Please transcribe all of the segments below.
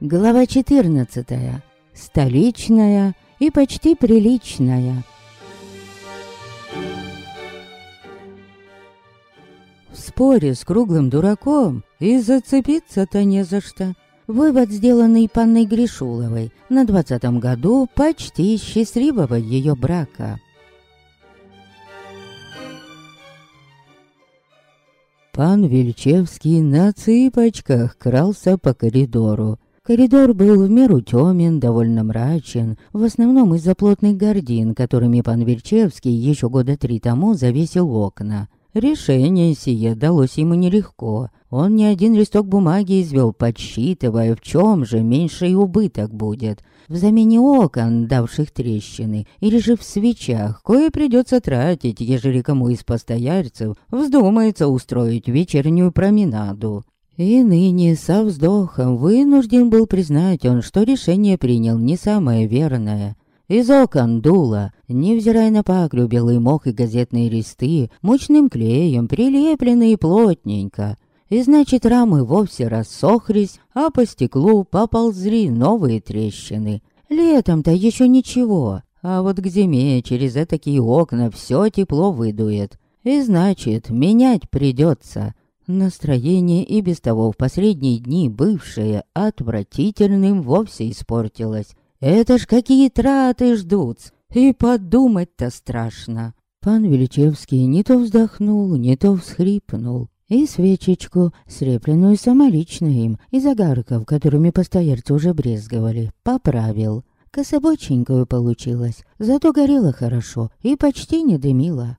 Глава 14. Столичная и почти приличная. В споре с круглым дураком и зацепиться-то не за что. Вывод, сделанный панной Гришуловой на двадцатом году почти счастливого ее брака. Пан Вельчевский на цыпочках крался по коридору, Коридор был в меру темен, довольно мрачен, в основном из-за плотных гордин, которыми пан Верчевский еще года три тому завесил окна. Решение сие далось ему нелегко. Он ни один листок бумаги извел, подсчитывая, в чем же меньший убыток будет. В замене окон, давших трещины, или же в свечах, кое придется тратить, ежели кому из постояльцев вздумается устроить вечернюю променаду. И ныне со вздохом вынужден был признать он, что решение принял не самое верное. Из окон дуло, невзирая на паклю белый мох и газетные листы, мучным клеем прилепленные плотненько. И значит, рамы вовсе рассохлись, а по стеклу поползли новые трещины. Летом-то еще ничего, а вот к зиме через такие окна все тепло выдует. И значит, менять придется. Настроение и без того в последние дни бывшее отвратительным вовсе испортилось. Это ж какие траты ждут, и подумать-то страшно. Пан Величевский не то вздохнул, не то всхрипнул. И свечечку, срепленную самолично им, из огарков, которыми постояльцы уже брезговали, поправил. Кособоченькую получилось, зато горело хорошо и почти не дымило.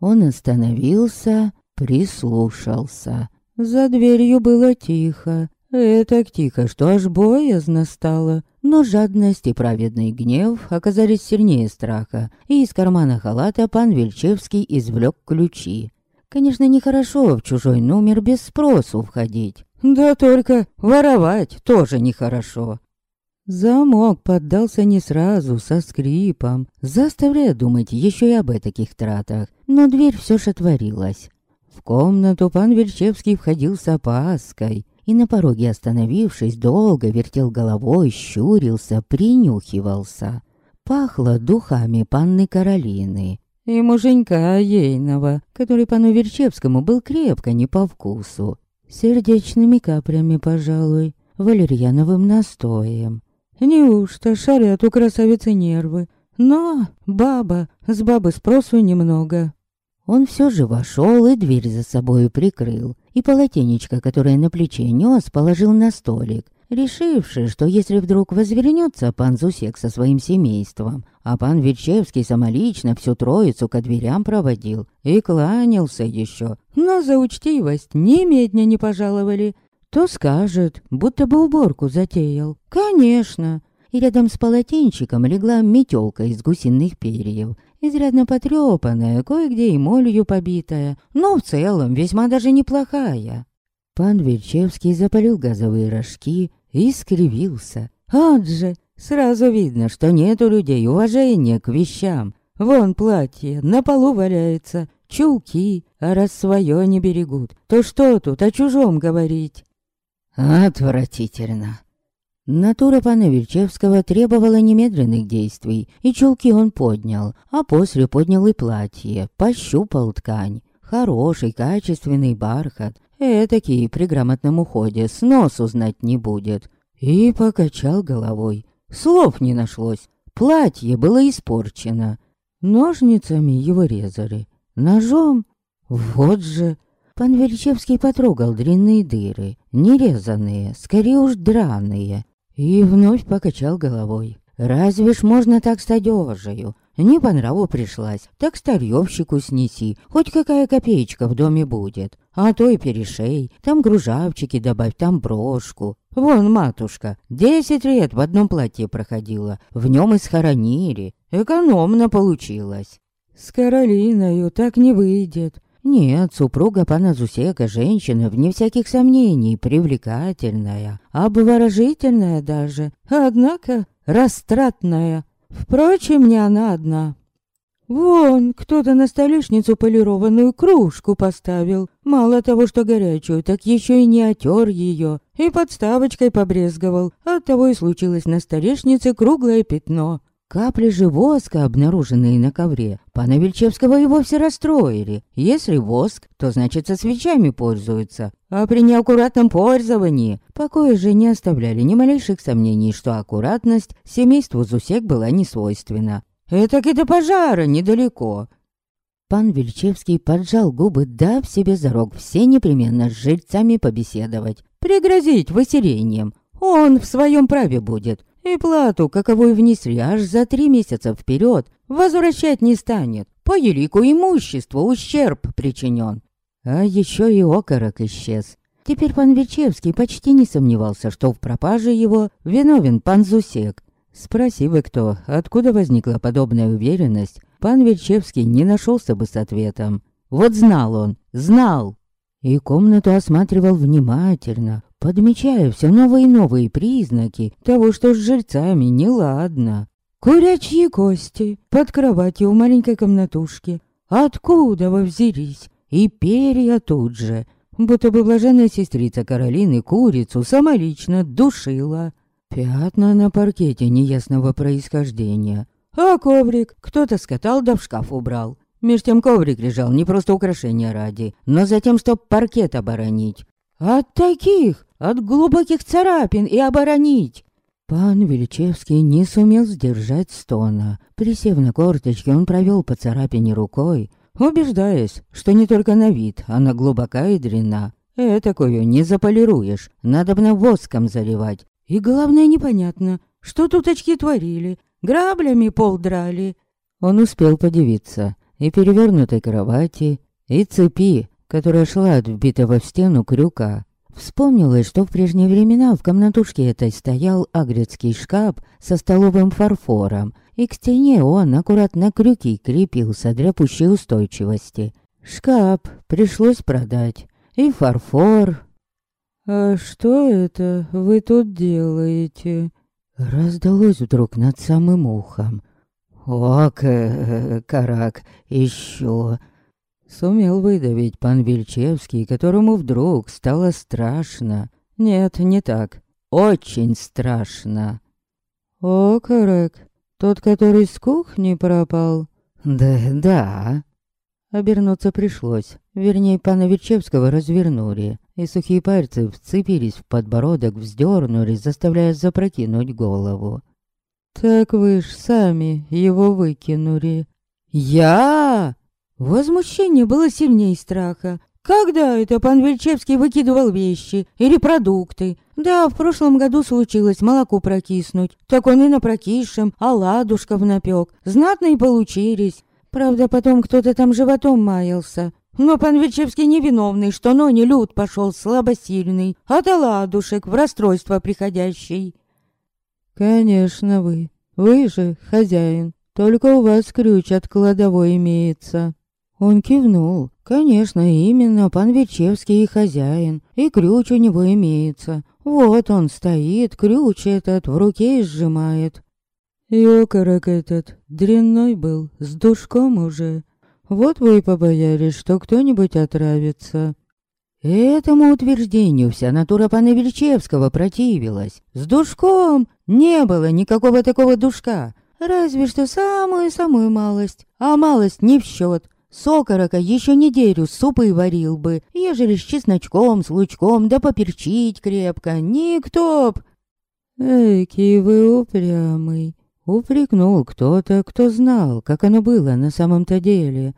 Он остановился, Прислушался. За дверью было тихо. Это тихо, что аж боязно стало. Но жадность и праведный гнев оказались сильнее страха, и из кармана халата пан Вельчевский извлек ключи. Конечно, нехорошо в чужой номер без спросу входить. Да только воровать тоже нехорошо. Замок поддался не сразу, со скрипом, заставляя думать еще и об таких тратах. Но дверь все же отворилась. В комнату пан Верчевский входил с опаской и на пороге остановившись, долго вертел головой, щурился, принюхивался. Пахло духами панны Каролины и муженька ейного, который пану Верчевскому был крепко не по вкусу. Сердечными каплями, пожалуй, валерьяновым настоем. Неужто шарят у красавицы нервы? Но баба, с бабы спросу немного. Он все же вошел и дверь за собой прикрыл, и полотенечко, которое на плече нес, положил на столик, решивший, что если вдруг возвернется пан Зусек со своим семейством, а пан Вечевский самолично всю троицу ко дверям проводил и кланялся еще, но за учтивость немедня не пожаловали, то скажет, будто бы уборку затеял. Конечно. И рядом с полотенчиком легла метелка из гусиных перьев, изрядно потрепанная, кое-где и молью побитая, но в целом весьма даже неплохая. Пан Вельчевский запалил газовые рожки и скривился. «Ад же! Сразу видно, что нет у людей уважения к вещам. Вон платье, на полу валяется, чулки, а раз свое не берегут, то что тут о чужом говорить?» «Отвратительно!» Натура пана Вельчевского требовала немедленных действий, и чулки он поднял, а после поднял и платье, пощупал ткань. Хороший, качественный бархат, этакий при грамотном уходе с носу знать не будет. И покачал головой. Слов не нашлось, платье было испорчено. Ножницами его резали, ножом. Вот же... Пан Вельчевский потрогал длинные дыры, нерезанные, скорее уж драные, и вновь покачал головой. «Разве ж можно так с одежею? Не по нраву пришлась, так старьевщику снеси, хоть какая копеечка в доме будет. А то и перешей, там гружавчики добавь, там брошку. Вон матушка, десять лет в одном платье проходила, в нем и схоронили. Экономно получилось». «С Каролиною так не выйдет», нет, супруга пана Зусека женщина, вне всяких сомнений, привлекательная, обворожительная даже, однако растратная. Впрочем, не она одна. Вон, кто-то на столешницу полированную кружку поставил. Мало того, что горячую, так еще и не отер ее. и подставочкой побрезговал. Оттого и случилось на столешнице круглое пятно. Капли же воска, обнаруженные на ковре, пана Вельчевского и вовсе расстроили. Если воск, то значит со свечами пользуются. А при неаккуратном пользовании покоя же не оставляли ни малейших сомнений, что аккуратность семейству Зусек была не свойственна. Это и до пожара недалеко. Пан Вельчевский поджал губы, дав себе зарок все непременно с жильцами побеседовать, пригрозить выселением. Он в своем праве будет, и плату, каковую внесли аж за три месяца вперед, возвращать не станет. По елику имуществу ущерб причинен. А еще и окорок исчез. Теперь пан Вечевский почти не сомневался, что в пропаже его виновен пан Зусек. Спроси бы кто, откуда возникла подобная уверенность, пан Вечевский не нашелся бы с ответом. Вот знал он, знал. И комнату осматривал внимательно, подмечая все новые и новые признаки того, что с жильцами неладно. Курячьи кости под кроватью в маленькой комнатушке. Откуда вы взялись? И перья тут же. Будто бы блаженная сестрица Каролины курицу самолично душила. Пятна на паркете неясного происхождения. А коврик кто-то скатал да в шкаф убрал. Меж тем коврик лежал не просто украшения ради, но затем, чтоб паркет оборонить. От таких от глубоких царапин и оборонить. Пан Величевский не сумел сдержать стона. Присев на корточки, он провел по царапине рукой, убеждаясь, что не только на вид она глубока и дрена. Этакую не заполируешь, надо бы на воском заливать. И главное непонятно, что тут очки творили, граблями пол драли. Он успел подивиться и перевернутой кровати, и цепи, которая шла от вбитого в стену крюка. Вспомнилось, что в прежние времена в комнатушке этой стоял агрецкий шкаф со столовым фарфором, и к стене он аккуратно крюки крепился для пущей устойчивости. Шкаф пришлось продать, и фарфор. «А что это вы тут делаете?» Раздалось вдруг над самым ухом. «О, карак, еще!» Сумел выдавить пан Вельчевский, которому вдруг стало страшно. Нет, не так. Очень страшно. «Окорок, тот, который с кухни пропал?» «Да, да». Обернуться пришлось. Вернее, пана Вельчевского развернули, и сухие пальцы вцепились в подбородок, вздернули, заставляя запрокинуть голову. «Так вы ж сами его выкинули». «Я?» Возмущение было сильнее страха. Когда это пан Вельчевский выкидывал вещи или продукты? Да, в прошлом году случилось молоко прокиснуть. Так он и на прокисшем, а ладушков напек. Знатно и получились. Правда, потом кто-то там животом маялся. Но пан Вельчевский невиновный, что но не люд пошел слабосильный, а то ладушек в расстройство приходящий. Конечно вы. Вы же хозяин. Только у вас ключ от кладовой имеется. Он кивнул. Конечно, именно пан Вечевский и хозяин, и ключ у него имеется. Вот он стоит, ключ этот в руке сжимает. И этот дрянной был, с душком уже. Вот вы и побоялись, что кто-нибудь отравится. Этому утверждению вся натура пана Вельчевского противилась. С душком не было никакого такого душка. Разве что самую-самую малость. А малость не в счет. Сокорока еще неделю супы варил бы, ежели с чесночком, с лучком, да поперчить крепко. Никто б... Эки вы упрямый. Упрекнул кто-то, кто знал, как оно было на самом-то деле.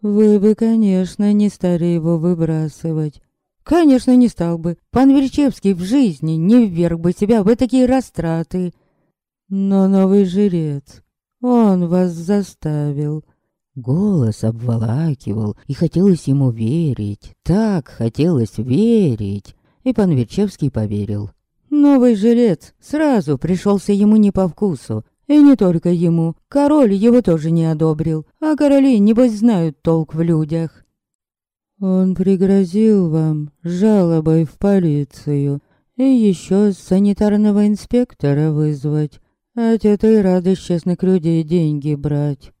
Вы бы, конечно, не стали его выбрасывать. Конечно, не стал бы. Пан Вельчевский в жизни не вверг бы себя в такие растраты. Но новый жрец, он вас заставил. Голос обволакивал, и хотелось ему верить. Так хотелось верить. И пан Верчевский поверил. Новый жилец сразу пришелся ему не по вкусу. И не только ему. Король его тоже не одобрил. А короли, небось, знают толк в людях. Он пригрозил вам жалобой в полицию и еще санитарного инспектора вызвать. От этой рады честных людей деньги брать.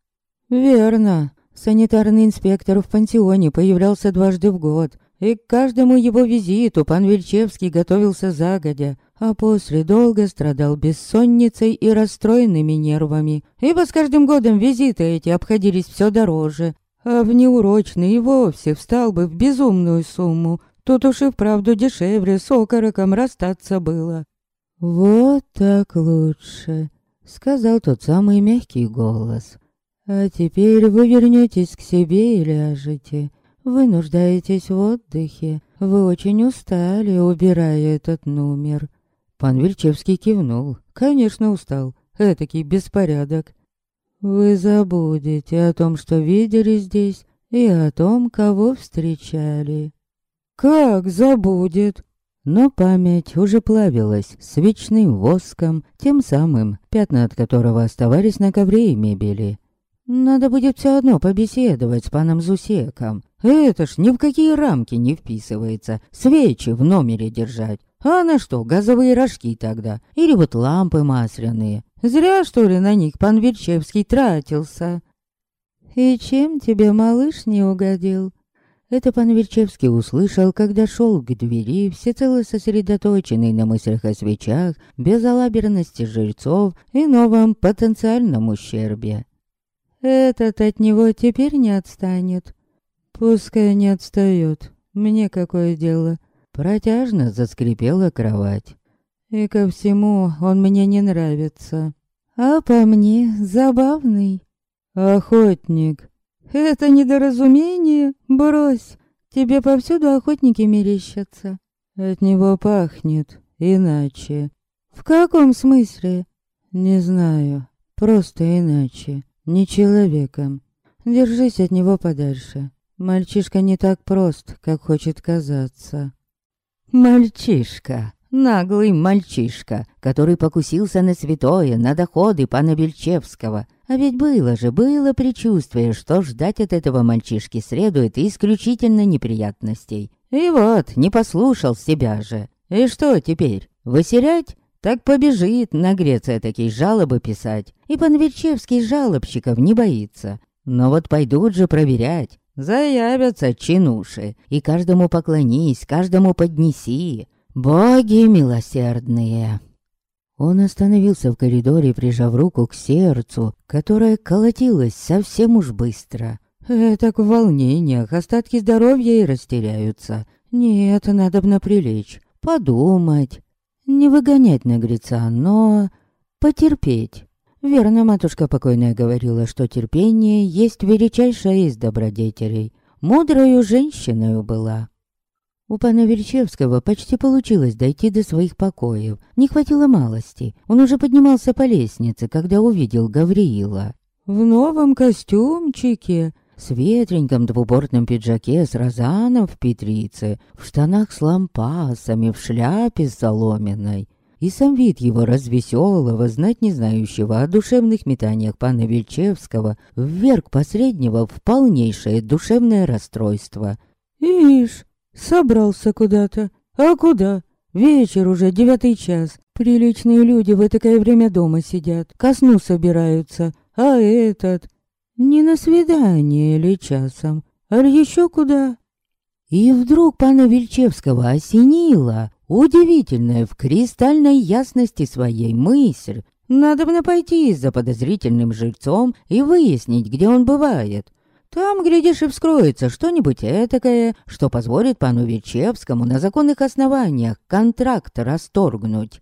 «Верно. Санитарный инспектор в пансионе появлялся дважды в год. и к каждому его визиту пан Вельчевский готовился загодя, а после долго страдал бессонницей и расстроенными нервами, ибо с каждым годом визиты эти обходились все дороже, а в неурочный и вовсе встал бы в безумную сумму, тут уж и вправду дешевле с окороком расстаться было. «Вот так лучше», — сказал тот самый мягкий голос. «А теперь вы вернетесь к себе и ляжете. Вы нуждаетесь в отдыхе. Вы очень устали, убирая этот номер». Пан Вельчевский кивнул. «Конечно, устал. Этакий беспорядок. Вы забудете о том, что видели здесь, и о том, кого встречали». «Как забудет?» Но память уже плавилась свечным воском, тем самым, пятна от которого оставались на ковре и мебели. Надо будет все одно побеседовать с паном Зусеком. Это ж ни в какие рамки не вписывается. Свечи в номере держать. А на что, газовые рожки тогда? Или вот лампы масляные? Зря, что ли, на них пан Верчевский тратился? И чем тебе малыш не угодил? Это пан Верчевский услышал, когда шел к двери, всецело сосредоточенный на мыслях о свечах, безалаберности жильцов и новом потенциальном ущербе. Этот от него теперь не отстанет. Пускай не отстает. Мне какое дело. Протяжно заскрипела кровать. И ко всему он мне не нравится. А по мне забавный. Охотник. Это недоразумение? Брось. Тебе повсюду охотники мерещатся. От него пахнет иначе. В каком смысле? Не знаю. Просто иначе не человеком. Держись от него подальше. Мальчишка не так прост, как хочет казаться. Мальчишка, наглый мальчишка, который покусился на святое, на доходы пана Бельчевского. А ведь было же, было предчувствие, что ждать от этого мальчишки следует исключительно неприятностей. И вот, не послушал себя же. И что теперь, высерять? Так побежит на Греция такие жалобы писать. И Панвичевский жалобщиков не боится. Но вот пойдут же проверять. Заявятся чинуши. И каждому поклонись, каждому поднеси. Боги милосердные. Он остановился в коридоре, прижав руку к сердцу, которое колотилось совсем уж быстро. Так в волнениях остатки здоровья и растеряются. Нет, надо бы наприлечь, подумать, не выгонять наглеца, но потерпеть. Верно, матушка покойная говорила, что терпение есть величайшая из добродетелей. Мудрою женщиной была. У пана Верчевского почти получилось дойти до своих покоев. Не хватило малости. Он уже поднимался по лестнице, когда увидел Гавриила. «В новом костюмчике!» С ветреньком двубортном пиджаке с розаном в петрице, в штанах с лампасами, в шляпе соломенной. И сам вид его развеселого, знать не знающего о душевных метаниях пана Вельчевского вверг последнего в полнейшее душевное расстройство. «Ишь, собрался куда-то. А куда? Вечер уже, девятый час. Приличные люди в такое время дома сидят, ко сну собираются. А этот...» Не на свидание ли часом, а еще куда? И вдруг пана Вельчевского осенило, удивительная в кристальной ясности своей мысль. Надо бы пойти за подозрительным жильцом и выяснить, где он бывает. Там, глядишь, и вскроется что-нибудь этакое, что позволит пану Вельчевскому на законных основаниях контракт расторгнуть.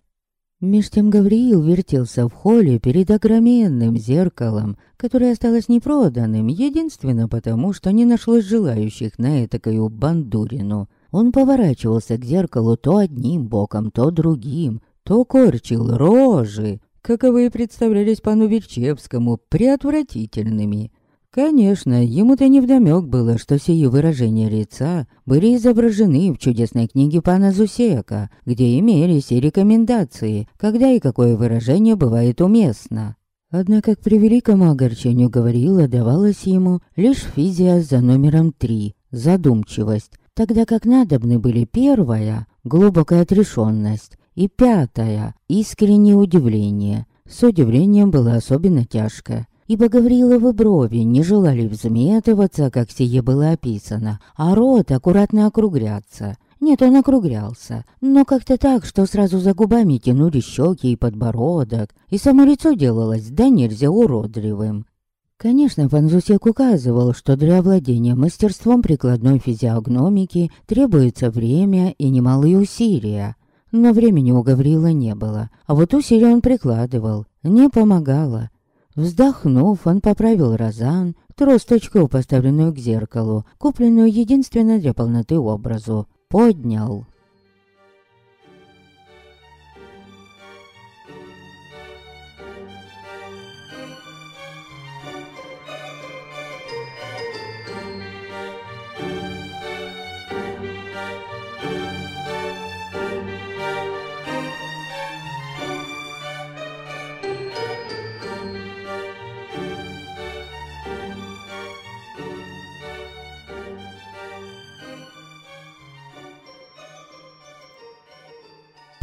Меж тем Гавриил вертелся в холле перед огроменным зеркалом, которое осталось непроданным, единственно потому, что не нашлось желающих на этакую бандурину. Он поворачивался к зеркалу то одним боком, то другим, то корчил рожи, каковые представлялись пану Верчевскому преотвратительными. Конечно, ему-то невдомёк было, что сии выражения лица были изображены в чудесной книге пана Зусека, где имелись и рекомендации, когда и какое выражение бывает уместно. Однако к превеликому огорчению говорила давалась ему лишь физия за номером три, задумчивость, тогда как надобны были первая, глубокая отрешенность, и пятая, искреннее удивление. С удивлением было особенно тяжко. Ибо Гавриловы брови не желали взметываться, как сие было описано, а рот аккуратно округляться. Нет, он округлялся, но как-то так, что сразу за губами тянули щеки и подбородок, и само лицо делалось да нельзя уродливым. Конечно, Фанзусек указывал, что для овладения мастерством прикладной физиогномики требуется время и немалые усилия. Но времени у Гаврила не было, а вот усилия он прикладывал, не помогало. Вздохнув, он поправил розан, тросточку, поставленную к зеркалу, купленную единственно для полноты образу, поднял.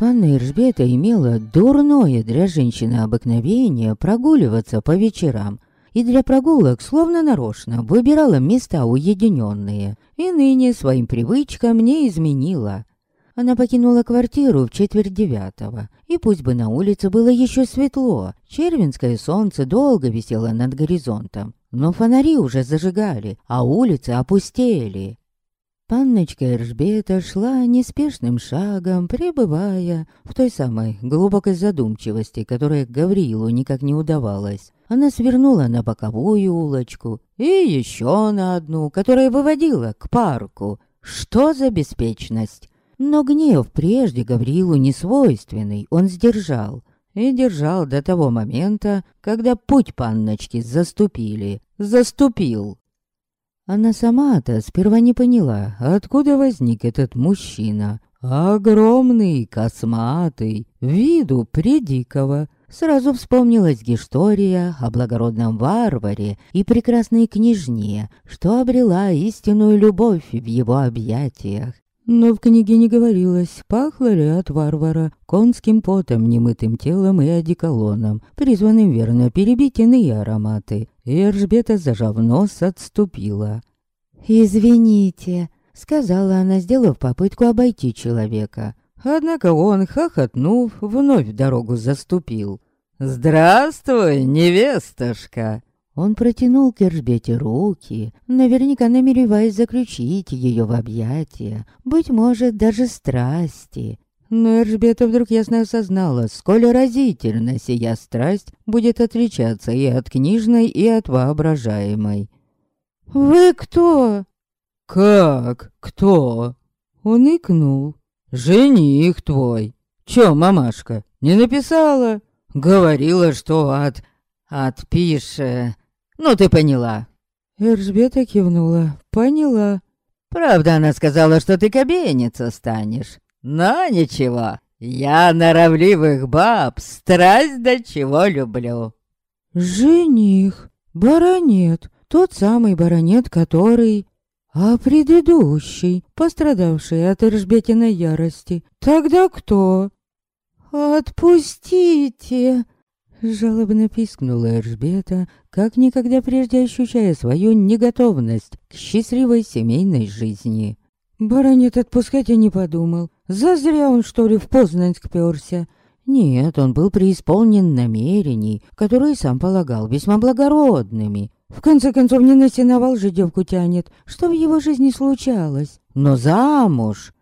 Панна Иржбета имела дурное для женщины обыкновение прогуливаться по вечерам. И для прогулок словно нарочно выбирала места уединенные. И ныне своим привычкам не изменила. Она покинула квартиру в четверть девятого. И пусть бы на улице было еще светло, червенское солнце долго висело над горизонтом. Но фонари уже зажигали, а улицы опустели. Панночка Эржбета шла неспешным шагом, пребывая в той самой глубокой задумчивости, которая Гаврилу никак не удавалась. Она свернула на боковую улочку и еще на одну, которая выводила к парку. Что за беспечность? Но гнев прежде Гаврилу не свойственный, он сдержал. И держал до того момента, когда путь панночки заступили. Заступил. Она сама-то сперва не поняла, откуда возник этот мужчина. Огромный, косматый, виду предикого. Сразу вспомнилась Гештория о благородном варваре и прекрасной княжне, что обрела истинную любовь в его объятиях. Но в книге не говорилось, пахло ли от варвара конским потом, немытым телом и одеколоном, призванным верно перебить иные ароматы. И Эржбета, зажав нос, отступила. «Извините», — сказала она, сделав попытку обойти человека. Однако он, хохотнув, вновь дорогу заступил. «Здравствуй, невестушка!» Он протянул к Эржбете руки, наверняка намереваясь заключить ее в объятия, быть может, даже страсти. Но Эржбета вдруг ясно осознала, сколь разительно сия страсть будет отличаться и от книжной, и от воображаемой. «Вы кто?» «Как? Кто?» Он икнул. «Жених твой. Чё, мамашка, не написала?» «Говорила, что от... отпише...» Ну, ты поняла». Эржбета кивнула. «Поняла». «Правда, она сказала, что ты кобейница станешь. Но ничего, я норовливых баб страсть до чего люблю». «Жених, баронет, тот самый баронет, который...» «А предыдущий, пострадавший от Эржбетиной ярости, тогда кто?» «Отпустите!» Жалобно пискнула Эржбета, как никогда прежде ощущая свою неготовность к счастливой семейной жизни. Баронет отпускать я не подумал. Зазря он, что ли, в Познанск пёрся. Нет, он был преисполнен намерений, которые сам полагал весьма благородными. В конце концов, не на сеновал же девку тянет, что в его жизни случалось. Но замуж...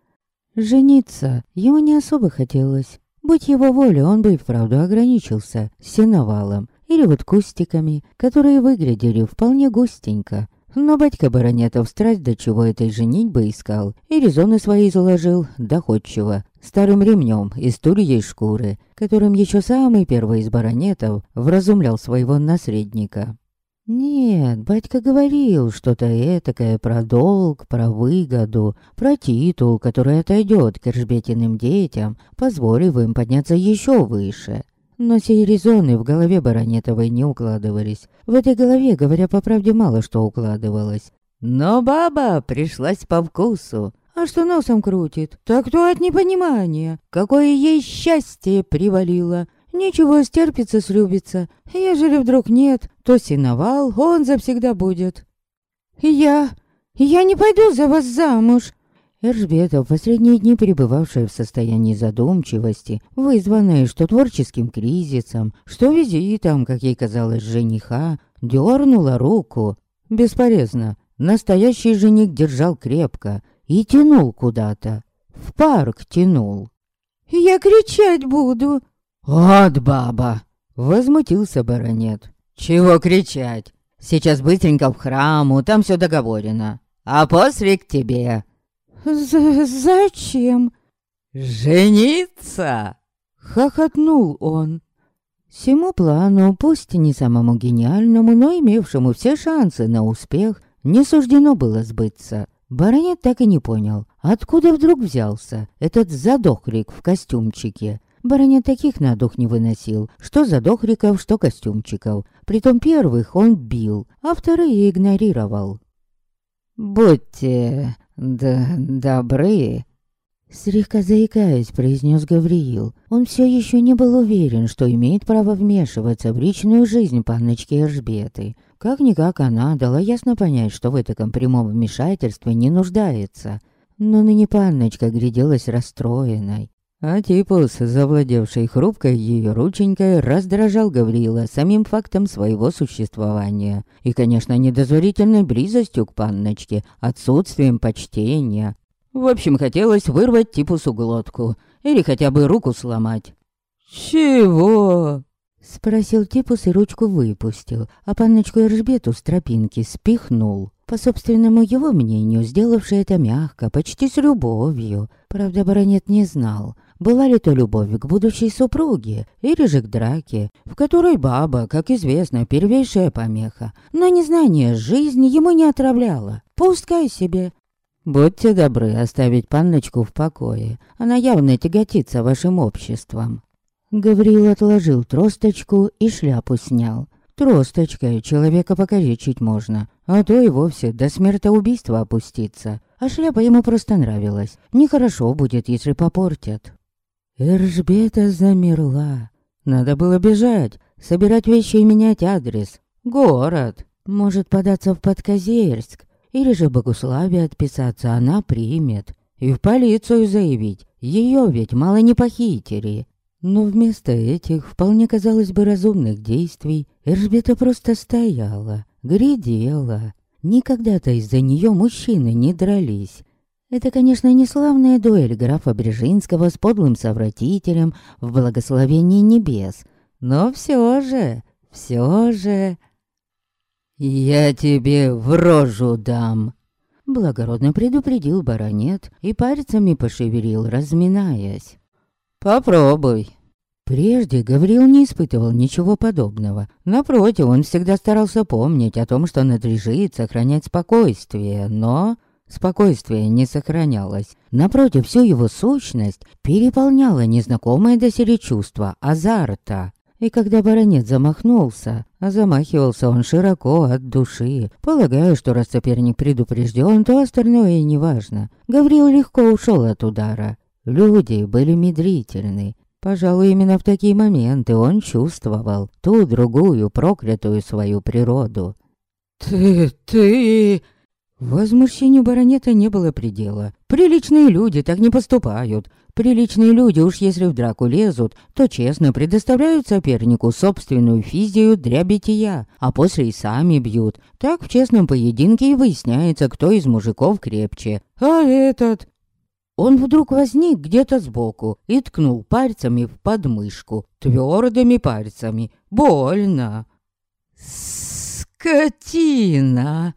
Жениться ему не особо хотелось. Будь его воля, он бы и вправду ограничился сеновалом или вот кустиками, которые выглядели вполне густенько. Но батька Баронетов страсть до чего этой женитьбы искал, и резоны свои заложил доходчиво, старым ремнем из турьей шкуры, которым еще самый первый из баронетов вразумлял своего наследника. Нет, батька говорил что-то этакое про долг, про выгоду, про титул, который отойдет к Эржбетиным детям, позволив им подняться еще выше. Но сей резоны в голове Баронетовой не укладывались. В этой голове, говоря по правде, мало что укладывалось. Но баба пришлась по вкусу. А что носом крутит? Так то от непонимания. Какое ей счастье привалило. Ничего, стерпится, слюбится. Ежели вдруг нет, то синовал, он завсегда будет. Я... я не пойду за вас замуж. Эржбета, в последние дни пребывавшая в состоянии задумчивости, вызванная что творческим кризисом, что визитом, как ей казалось, жениха, дернула руку. Бесполезно. Настоящий жених держал крепко и тянул куда-то. В парк тянул. «Я кричать буду!» «Вот баба!» — возмутился баронет. «Чего кричать? Сейчас быстренько в храму, там все договорено. А после к тебе». З «Зачем?» «Жениться!» — хохотнул он. Всему плану, пусть не самому гениальному, но имевшему все шансы на успех, не суждено было сбыться. Баронет так и не понял, откуда вдруг взялся этот задохрик в костюмчике. Баронет таких на дух не выносил, что задохриков, что костюмчиков. Притом первых он бил, а вторые игнорировал. «Будьте да добры», Слегка заикаясь, произнес Гавриил. Он все еще не был уверен, что имеет право вмешиваться в личную жизнь панночки Эржбеты. Как-никак она дала ясно понять, что в этом прямом вмешательстве не нуждается. Но ныне панночка гляделась расстроенной. А Типус, завладевший хрупкой ее рученькой, раздражал Гавриила самим фактом своего существования. И, конечно, недозволительной близостью к панночке, отсутствием почтения, в общем, хотелось вырвать Типусу глотку. Или хотя бы руку сломать. «Чего?» Спросил Типус и ручку выпустил, а панночку Эржбету с тропинки спихнул. По собственному его мнению, сделавший это мягко, почти с любовью. Правда, баронет не знал, была ли то любовь к будущей супруге или же к драке, в которой баба, как известно, первейшая помеха. Но незнание жизни ему не отравляло. Пускай себе. Будьте добры оставить панночку в покое. Она явно тяготится вашим обществом. Гавриил отложил тросточку и шляпу снял. Тросточкой человека покалечить можно, а то и вовсе до смертоубийства опуститься. А шляпа ему просто нравилась. Нехорошо будет, если попортят. Эржбета замерла. Надо было бежать, собирать вещи и менять адрес. Город. Может податься в Подкозерск. Или же Богуславе отписаться она примет. И в полицию заявить. Ее ведь мало не похитили. Но вместо этих, вполне казалось бы, разумных действий, Эржбета просто стояла, глядела. Никогда-то из-за нее мужчины не дрались. Это, конечно, не славная дуэль графа Брежинского с подлым совратителем в благословении небес. Но все же, все же... «Я тебе в рожу дам!» Благородно предупредил баронет и пальцами пошевелил, разминаясь. «Попробуй!» Прежде Гавриил не испытывал ничего подобного. Напротив, он всегда старался помнить о том, что надлежит сохранять спокойствие, но спокойствие не сохранялось. Напротив, всю его сущность переполняла незнакомое доселе чувство азарта. И когда баронет замахнулся, а замахивался он широко от души, полагая, что раз соперник предупрежден, то остальное и не важно. Гаврил легко ушел от удара. Люди были медлительны. Пожалуй, именно в такие моменты он чувствовал ту другую проклятую свою природу. «Ты... ты...» Возмущению баронета не было предела. Приличные люди так не поступают. Приличные люди уж если в драку лезут, то честно предоставляют сопернику собственную физию для бития, а после и сами бьют. Так в честном поединке и выясняется, кто из мужиков крепче. А этот... Он вдруг возник где-то сбоку и ткнул пальцами в подмышку, твердыми пальцами. Больно. «Скотина!»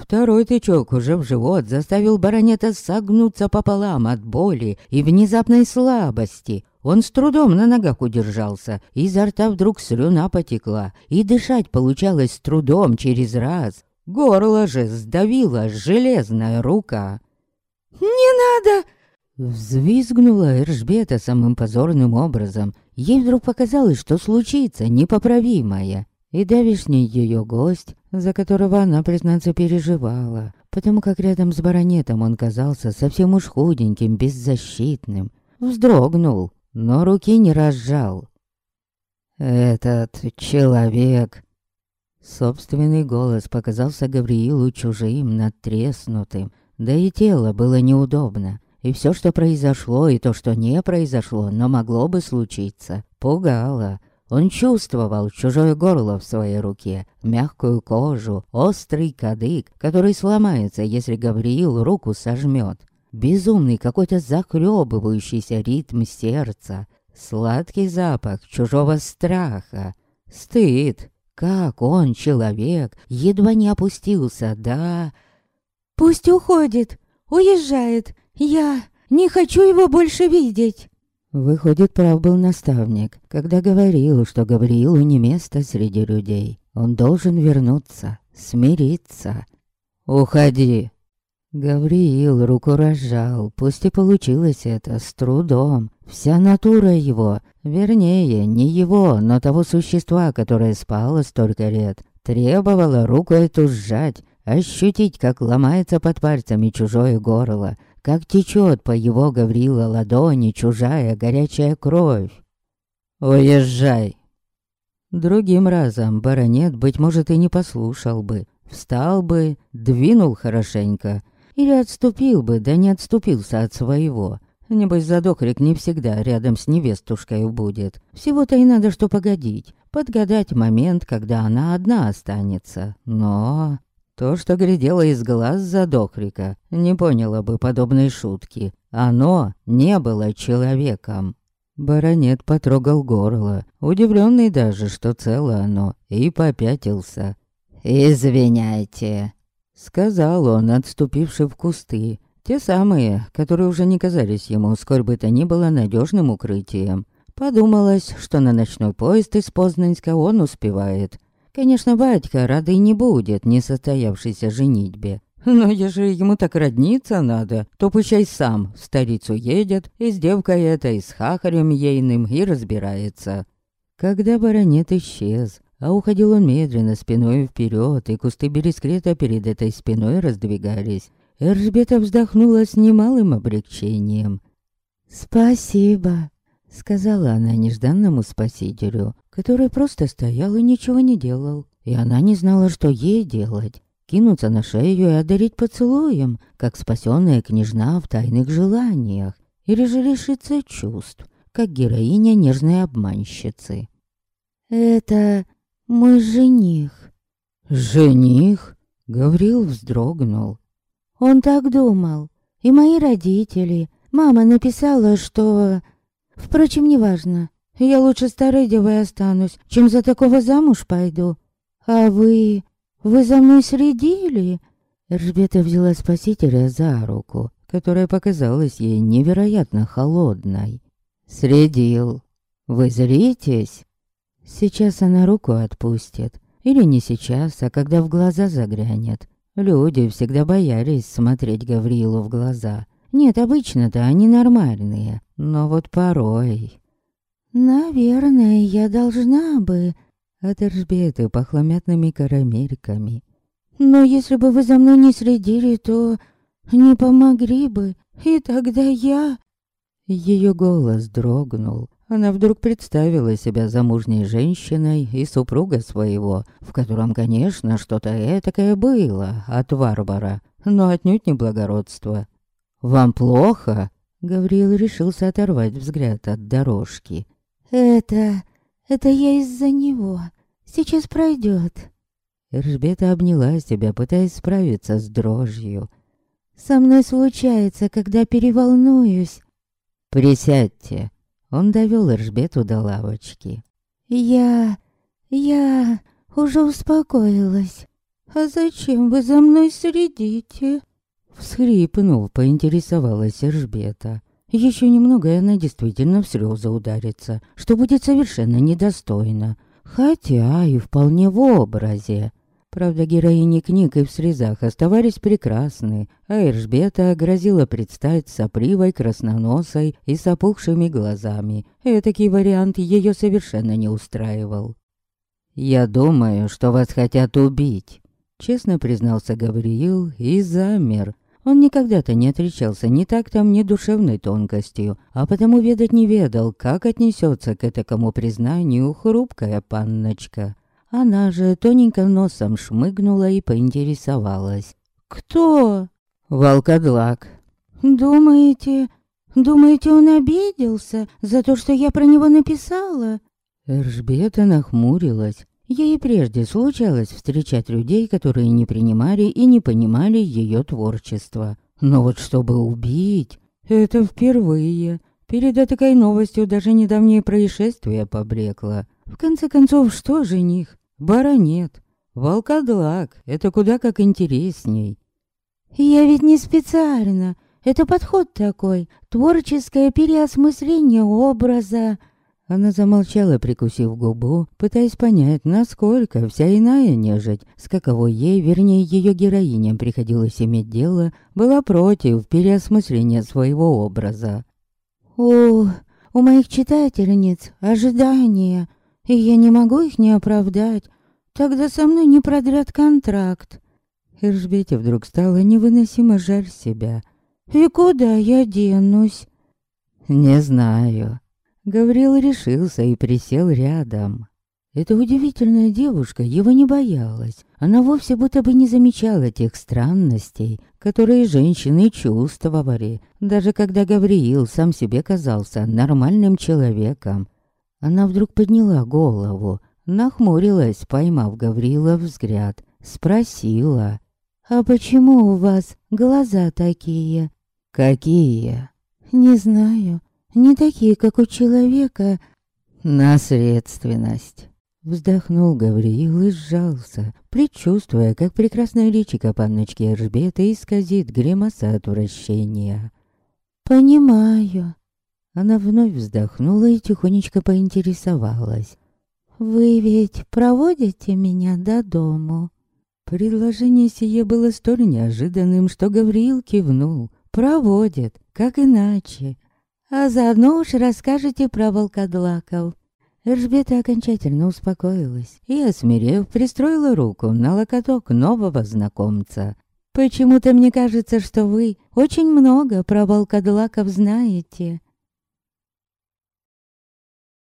Второй тычок уже в живот заставил баронета согнуться пополам от боли и внезапной слабости. Он с трудом на ногах удержался, изо рта вдруг слюна потекла, и дышать получалось с трудом через раз. Горло же сдавила железная рука. «Не надо!» Взвизгнула Эржбета самым позорным образом. Ей вдруг показалось, что случится непоправимое. И давишний ее гость, за которого она, признаться, переживала, потому как рядом с баронетом он казался совсем уж худеньким, беззащитным, вздрогнул, но руки не разжал. «Этот человек...» Собственный голос показался Гавриилу чужим, надтреснутым, да и тело было неудобно. И все, что произошло, и то, что не произошло, но могло бы случиться, пугало. Он чувствовал чужое горло в своей руке, мягкую кожу, острый кадык, который сломается, если Гавриил руку сожмет. Безумный какой-то захлебывающийся ритм сердца, сладкий запах чужого страха, стыд. Как он, человек, едва не опустился, да... «Пусть уходит, уезжает, я не хочу его больше видеть!» Выходит, прав был наставник, когда говорил, что Гавриилу не место среди людей. Он должен вернуться, смириться. «Уходи!» Гавриил руку разжал, пусть и получилось это с трудом. Вся натура его, вернее, не его, но того существа, которое спало столько лет, требовала руку эту сжать, ощутить, как ломается под пальцами чужое горло, как течет по его Гаврила ладони чужая горячая кровь. «Уезжай!» Другим разом баронет, быть может, и не послушал бы, встал бы, двинул хорошенько, или отступил бы, да не отступился от своего. Небось, задохрик не всегда рядом с невестушкой будет. Всего-то и надо что погодить, подгадать момент, когда она одна останется. Но то, что глядело из глаз задохрика, не поняло бы подобной шутки. Оно не было человеком. Баронет потрогал горло, удивленный даже, что цело оно, и попятился. «Извиняйте», — сказал он, отступивший в кусты, те самые, которые уже не казались ему, сколь бы то ни было надежным укрытием. Подумалось, что на ночной поезд из Познанска он успевает, Конечно, батька рады не будет несостоявшейся женитьбе. Но ежели ему так родниться надо, то пущай сам в столицу едет, и с девкой этой, с хахарем ейным и разбирается. Когда баронет исчез, а уходил он медленно спиной вперед, и кусты берескрета перед этой спиной раздвигались, Эржбета вздохнула с немалым облегчением. «Спасибо», — сказала она нежданному спасителю, который просто стоял и ничего не делал. И она не знала, что ей делать. Кинуться на шею и одарить поцелуем, как спасенная княжна в тайных желаниях. Или же лишиться чувств, как героиня нежной обманщицы. «Это мой жених». «Жених?» — Гаврил вздрогнул. «Он так думал. И мои родители. Мама написала, что... Впрочем, неважно. Я лучше старой девой останусь, чем за такого замуж пойду. А вы... вы за мной следили?» Ржбета взяла спасителя за руку, которая показалась ей невероятно холодной. «Следил. Вы зритесь?» Сейчас она руку отпустит. Или не сейчас, а когда в глаза заглянет. Люди всегда боялись смотреть Гаврилу в глаза. Нет, обычно-то они нормальные, но вот порой... «Наверное, я должна бы...» От Эржбеты пахло мятными карамельками. «Но если бы вы за мной не следили, то не помогли бы, и тогда я...» Ее голос дрогнул. Она вдруг представила себя замужней женщиной и супруга своего, в котором, конечно, что-то этакое было от варвара, но отнюдь не благородство. «Вам плохо?» Гавриил решился оторвать взгляд от дорожки. «Это... это я из-за него. Сейчас пройдет». Эржбета обняла себя, пытаясь справиться с дрожью. «Со мной случается, когда переволнуюсь». «Присядьте». Он довел Эржбету до лавочки. «Я... я уже успокоилась. А зачем вы за мной следите?» Всхрипнув, поинтересовалась Эржбета. Еще немного, и она действительно в слезы ударится, что будет совершенно недостойно. Хотя и вполне в образе. Правда, героини книг и в слезах оставались прекрасны, а Эржбета грозила предстать сопливой, красноносой и с опухшими глазами. Этакий вариант ее совершенно не устраивал. «Я думаю, что вас хотят убить», — честно признался Гавриил и замер. Он никогда-то не отличался ни тактом, ни душевной тонкостью, а потому ведать не ведал, как отнесется к этому признанию хрупкая панночка. Она же тоненько носом шмыгнула и поинтересовалась. «Кто?» «Волкодлак». «Думаете, думаете, он обиделся за то, что я про него написала?» Эржбета нахмурилась. Ей прежде случалось встречать людей, которые не принимали и не понимали ее творчество. Но вот чтобы убить, это впервые. Перед такой новостью даже недавнее происшествие поблекло. В конце концов, что жених? Баронет. Волкодлак. Это куда как интересней. Я ведь не специально. Это подход такой. Творческое переосмысление образа. Она замолчала, прикусив губу, пытаясь понять, насколько вся иная нежить, с каковой ей, вернее ее героиням приходилось иметь дело, была против переосмысления своего образа. «О, у моих читательниц ожидания, и я не могу их не оправдать. Тогда со мной не продрят контракт». Иржбете вдруг стало невыносимо жаль себя. «И куда я денусь?» «Не знаю», Гаврил решился и присел рядом. Эта удивительная девушка его не боялась. Она вовсе будто бы не замечала тех странностей, которые женщины чувствовали, даже когда Гавриил сам себе казался нормальным человеком. Она вдруг подняла голову, нахмурилась, поймав Гаврила взгляд, спросила. «А почему у вас глаза такие?» «Какие?» «Не знаю не такие, как у человека. Наследственность. Вздохнул Гавриил и сжался, предчувствуя, как прекрасная личико панночки Эржбеты исказит гримаса отвращения. «Понимаю». Она вновь вздохнула и тихонечко поинтересовалась. «Вы ведь проводите меня до дому?» Предложение сие было столь неожиданным, что Гавриил кивнул. «Проводит, как иначе?» А заодно уж расскажете про волкодлаков. Эржбета окончательно успокоилась и, осмирев, пристроила руку на локоток нового знакомца. «Почему-то мне кажется, что вы очень много про волкодлаков знаете».